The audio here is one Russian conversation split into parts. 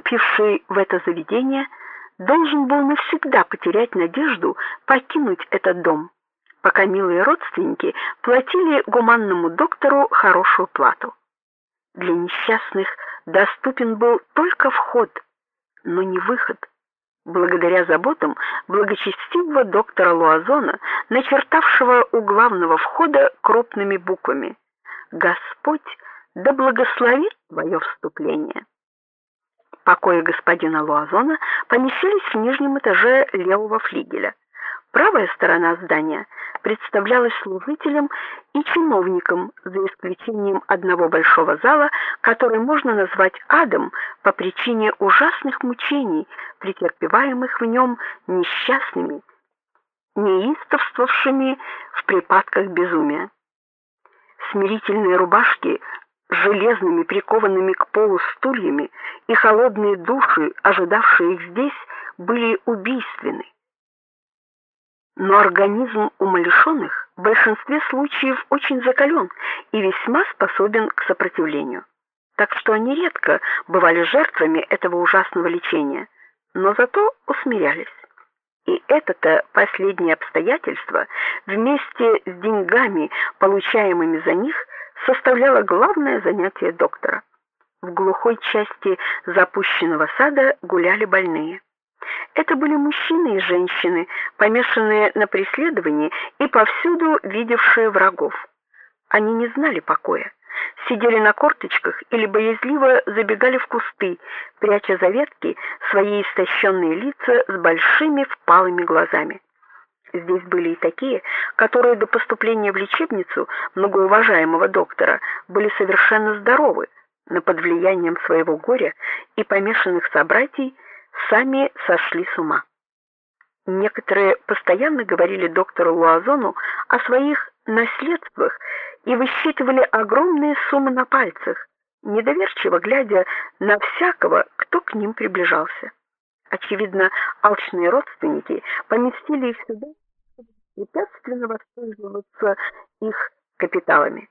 поступивший в это заведение, должен был навсегда потерять надежду покинуть этот дом, пока милые родственники платили гуманному доктору хорошую плату. Для несчастных доступен был только вход, но не выход. Благодаря заботам благочестивого доктора Луазона, начертавшего у главного входа крупными буквами: Господь да благословит твое вступление. Покои господина Луазона помещались в нижнем этаже левого флигеля. Правая сторона здания представлялась служителям и чиновникам, за исключением одного большого зала, который можно назвать адом по причине ужасных мучений, претерпеваемых в нем несчастными, неистовствовавшими в припадках безумия. Смирительные рубашки железными прикованными к полу стульями и холодные души, ожидавшие их здесь, были убийственны. Но организм умалишенных в большинстве случаев очень закален и весьма способен к сопротивлению. Так что они редко бывали жертвами этого ужасного лечения, но зато усмирялись. И это-то последнее обстоятельство вместе с деньгами, получаемыми за них, составляло главное занятие доктора. В глухой части запущенного сада гуляли больные. Это были мужчины и женщины, помешанные на преследовании и повсюду видевшие врагов. Они не знали покоя, сидели на корточках или боязливо забегали в кусты, пряча за ветки свои истощенные лица с большими впалыми глазами. Здесь были и такие, которые до поступления в лечебницу многоуважаемого доктора были совершенно здоровы, но под влиянием своего горя и помешанных собратьев сами сошли с ума. Некоторые постоянно говорили доктору Луазону о своих наследствах и высчитывали огромные суммы на пальцах, недоверчиво глядя на всякого, кто к ним приближался. Очевидно, алчные родственники поместили их сюда, препятственно воспользоваться их капиталами.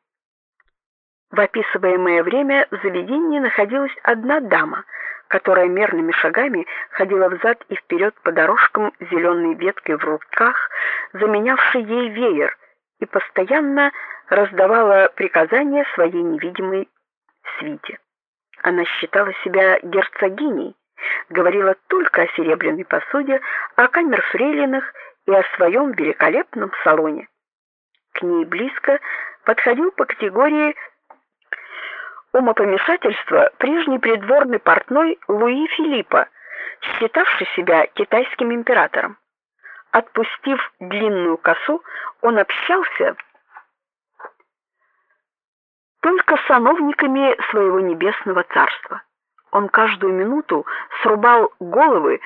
В описываемое время в заведении находилась одна дама, которая мерными шагами ходила взад и вперед по дорожкам зеленой веткой в руках, заменявшей ей веер, и постоянно раздавала приказания своей невидимой свите. Она считала себя герцогиней, говорила только о серебряной посуде, о камерфрейлинах и о своем великолепном салоне. К ней близко подходил по категории умопомешательства прежний придворный портной Луи Филиппа, считавший себя китайским императором. Отпустив длинную косу, он общался только с сановниками своего небесного царства. Он каждую минуту срубал головы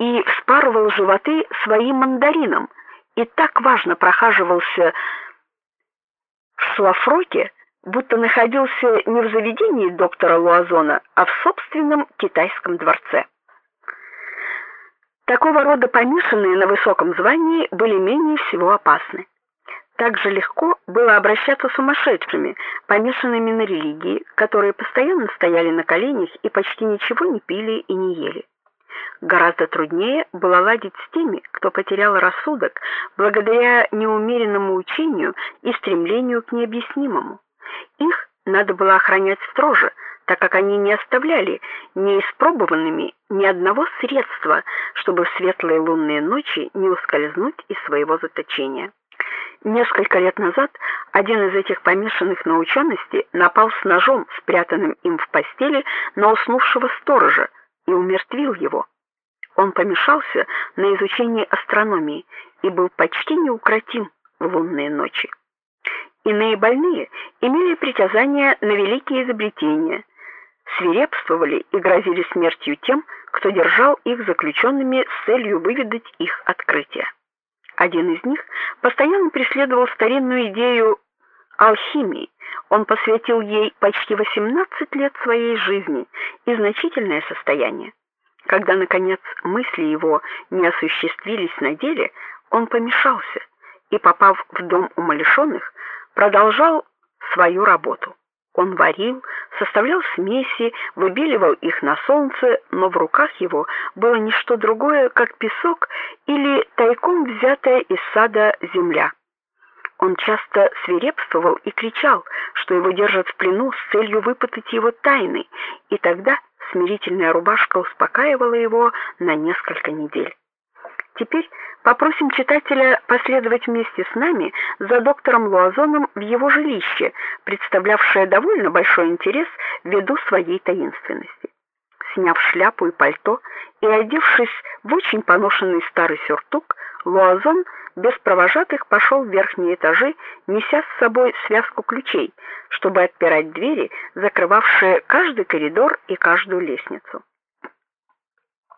и вспарывал животы своим мандарином и так важно прохаживался в шлафроке, будто находился не в заведении доктора Луазона, а в собственном китайском дворце. Такого рода помешанные на высоком звании были менее всего опасны. Так же легко было обращаться с сумасшедшими, помешанными на религии, которые постоянно стояли на коленях и почти ничего не пили и не ели. Гораздо труднее было ладить с теми, кто потерял рассудок благодаря неумеренному учению и стремлению к необъяснимому. Их надо было охранять строже, так как они не оставляли неиспробованными ни одного средства, чтобы в светлые лунные ночи не ускользнуть из своего заточения. Несколько лет назад один из этих помешанных на учености напал с ножом, спрятанным им в постели, на уснувшего сторожа и умертвил его. Он помешался на изучении астрономии и был почти неукротим в лунные ночи. Иные больные имели притязания на великие изобретения, свирепствовали и грозили смертью тем, кто держал их заключенными с целью выведать их открытия. Один из них постоянно преследовал старинную идею алхимии. Он посвятил ей почти 18 лет своей жизни и значительное состояние. Когда наконец мысли его не осуществились на деле, он помешался и, попав в дом умалишенных, продолжал свою работу. Он варил, составлял смеси, выбеливал их на солнце, но в руках его было не что другое, как песок или тайком взятая из сада земля. Он часто свирепствовал и кричал, что его держат в плену с целью выпытать его тайны, и тогда смирительная рубашка успокаивала его на несколько недель. Теперь попросим читателя последовать вместе с нами за доктором Луазоном в его жилище, представлявшее довольно большой интерес ввиду своей таинственности. Сняв шляпу и пальто и одевшись в очень поношенный старый сюртук, Луазон без провожатых пошел в верхние этажи, неся с собой связку ключей, чтобы отпирать двери, закрывавшие каждый коридор и каждую лестницу.